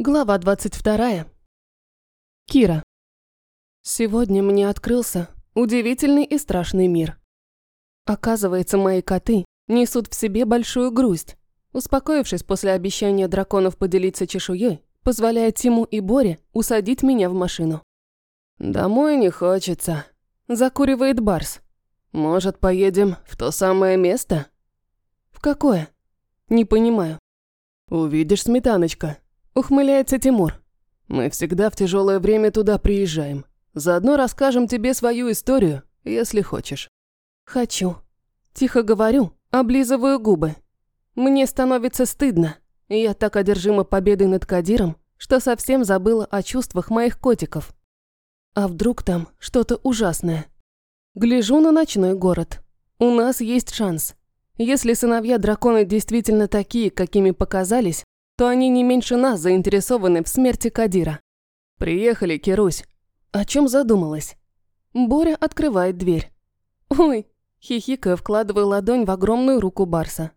Глава 22. Кира. Сегодня мне открылся удивительный и страшный мир. Оказывается, мои коты несут в себе большую грусть. Успокоившись после обещания драконов поделиться чешуей, позволяя Тиму и Боре усадить меня в машину. «Домой не хочется», – закуривает Барс. «Может, поедем в то самое место?» «В какое?» «Не понимаю». «Увидишь, сметаночка», Ухмыляется Тимур. Мы всегда в тяжелое время туда приезжаем. Заодно расскажем тебе свою историю, если хочешь. Хочу. Тихо говорю, облизываю губы. Мне становится стыдно. Я так одержима победой над Кадиром, что совсем забыла о чувствах моих котиков. А вдруг там что-то ужасное? Гляжу на ночной город. У нас есть шанс. Если сыновья дракона действительно такие, какими показались, то они не меньше нас заинтересованы в смерти Кадира. Приехали, Кирусь. О чем задумалась? Боря открывает дверь. Ой, хихикая, вкладываю ладонь в огромную руку Барса.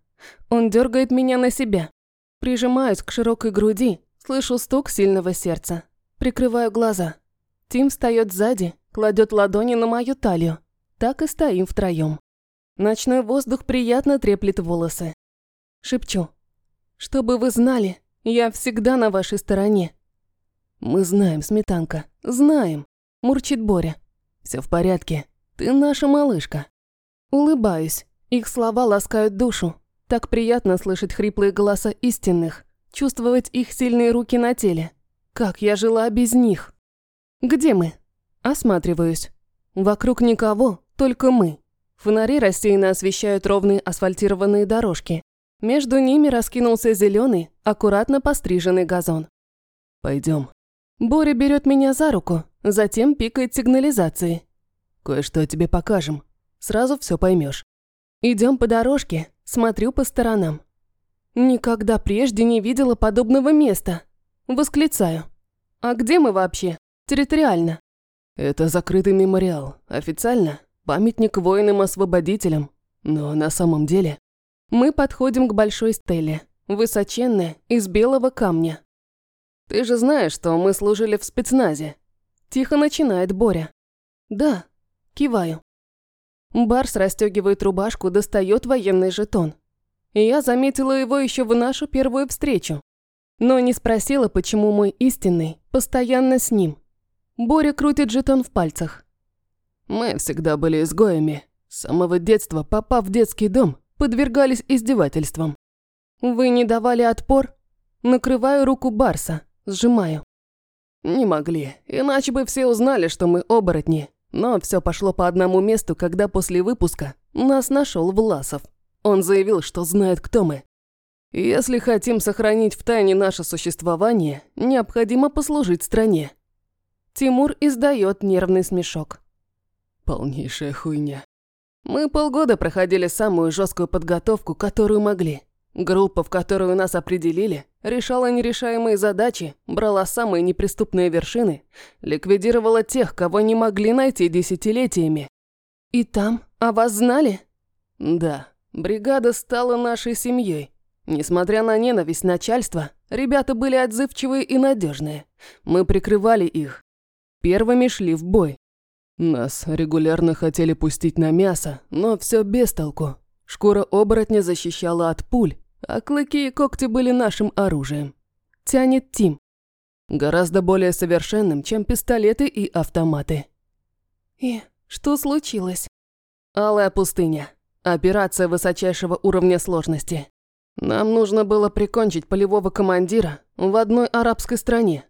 Он дергает меня на себя. Прижимаюсь к широкой груди, слышу стук сильного сердца. Прикрываю глаза. Тим встает сзади, кладет ладони на мою талию. Так и стоим втроем. Ночной воздух приятно треплет волосы. Шепчу. Чтобы вы знали, я всегда на вашей стороне. Мы знаем, Сметанка, знаем, мурчит Боря. Все в порядке, ты наша малышка. Улыбаюсь, их слова ласкают душу. Так приятно слышать хриплые голоса истинных, чувствовать их сильные руки на теле. Как я жила без них? Где мы? Осматриваюсь. Вокруг никого, только мы. Фонари рассеянно освещают ровные асфальтированные дорожки. Между ними раскинулся зеленый, аккуратно постриженный газон. Пойдем. Боря берет меня за руку, затем пикает сигнализации. Кое-что тебе покажем. Сразу все поймешь. Идем по дорожке, смотрю по сторонам. Никогда прежде не видела подобного места. Восклицаю. А где мы вообще? Территориально. Это закрытый мемориал. Официально памятник воинам-освободителям. Но на самом деле мы подходим к большой стеле, высоченная, из белого камня. «Ты же знаешь, что мы служили в спецназе?» Тихо начинает Боря. «Да», киваю. Барс расстегивает рубашку, достает военный жетон. Я заметила его еще в нашу первую встречу. Но не спросила, почему мой истинный постоянно с ним. Боря крутит жетон в пальцах. Мы всегда были изгоями. С самого детства, попав в детский дом, подвергались издевательствам. Вы не давали отпор? Накрываю руку Барса, сжимаю. Не могли, иначе бы все узнали, что мы оборотни. Но все пошло по одному месту, когда после выпуска нас нашел Власов. Он заявил, что знает, кто мы. Если хотим сохранить в тайне наше существование, необходимо послужить стране. Тимур издает нервный смешок. Полнейшая хуйня. Мы полгода проходили самую жесткую подготовку, которую могли. Группа, в которую нас определили, решала нерешаемые задачи, брала самые неприступные вершины, ликвидировала тех, кого не могли найти десятилетиями. И там о вас знали? Да, бригада стала нашей семьей. Несмотря на ненависть начальства, ребята были отзывчивые и надежные. Мы прикрывали их. Первыми шли в бой, нас регулярно хотели пустить на мясо, но все без толку. Шкура оборотня защищала от пуль, а клыки и когти были нашим оружием. Тянет Тим. Гораздо более совершенным, чем пистолеты и автоматы. И что случилось? Алая пустыня. Операция высочайшего уровня сложности. Нам нужно было прикончить полевого командира в одной арабской стране.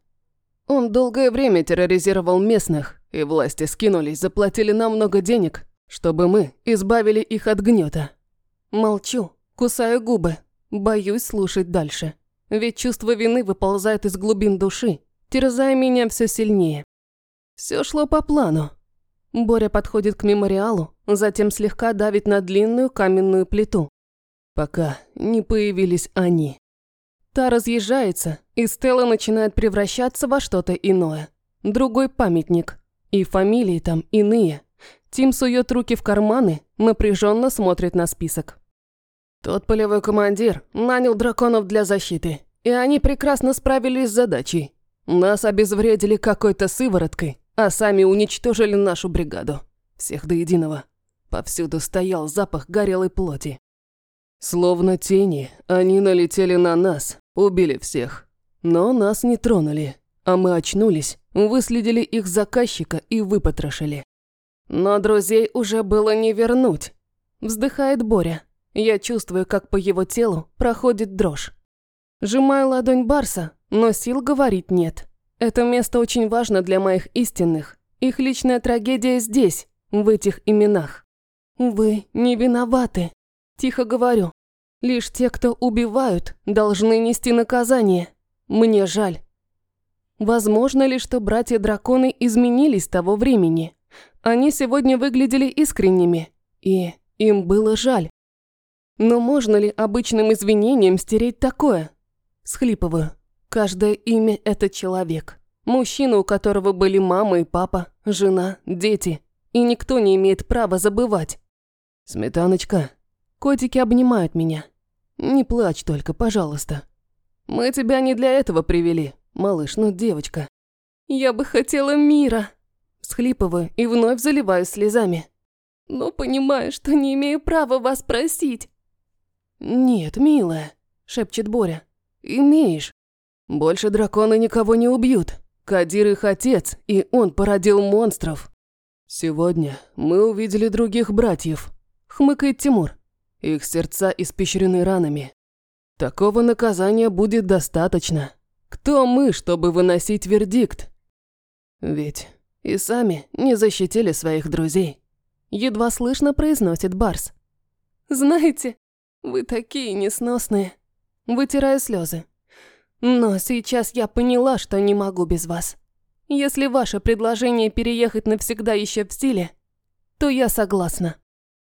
Он долгое время терроризировал местных, и власти скинулись, заплатили нам много денег, чтобы мы избавили их от гнета. Молчу, кусаю губы, боюсь слушать дальше. Ведь чувство вины выползает из глубин души, терзая меня все сильнее. Все шло по плану. Боря подходит к мемориалу, затем слегка давит на длинную каменную плиту. Пока не появились они. Та разъезжается, и Стелла начинает превращаться во что-то иное. Другой памятник. И фамилии там иные. Тим сует руки в карманы, напряженно смотрит на список. Тот полевой командир нанял драконов для защиты. И они прекрасно справились с задачей. Нас обезвредили какой-то сывороткой, а сами уничтожили нашу бригаду. Всех до единого. Повсюду стоял запах горелой плоти. Словно тени, они налетели на нас, убили всех. Но нас не тронули, а мы очнулись, выследили их заказчика и выпотрошили. Но друзей уже было не вернуть. Вздыхает Боря. Я чувствую, как по его телу проходит дрожь. Сжимаю ладонь Барса, но сил говорить нет. Это место очень важно для моих истинных. Их личная трагедия здесь, в этих именах. Вы не виноваты. Тихо говорю. Лишь те, кто убивают, должны нести наказание. Мне жаль. Возможно ли, что братья-драконы изменились с того времени? Они сегодня выглядели искренними, и им было жаль. Но можно ли обычным извинением стереть такое? Схлипываю. Каждое имя – это человек. Мужчина, у которого были мама и папа, жена, дети. И никто не имеет права забывать. Сметаночка. Котики обнимают меня. Не плачь только, пожалуйста. Мы тебя не для этого привели, малыш, ну девочка. Я бы хотела мира. Схлипываю и вновь заливаюсь слезами. Но понимаю, что не имею права вас просить. «Нет, милая», – шепчет Боря. «Имеешь. Больше драконы никого не убьют. Кадир их отец, и он породил монстров. Сегодня мы увидели других братьев», – хмыкает Тимур. «Их сердца испещрены ранами. Такого наказания будет достаточно. Кто мы, чтобы выносить вердикт? Ведь и сами не защитили своих друзей». Едва слышно произносит Барс. «Знаете, вы такие несносные». Вытираю слезы. Но сейчас я поняла, что не могу без вас. Если ваше предложение переехать навсегда еще в силе, то я согласна.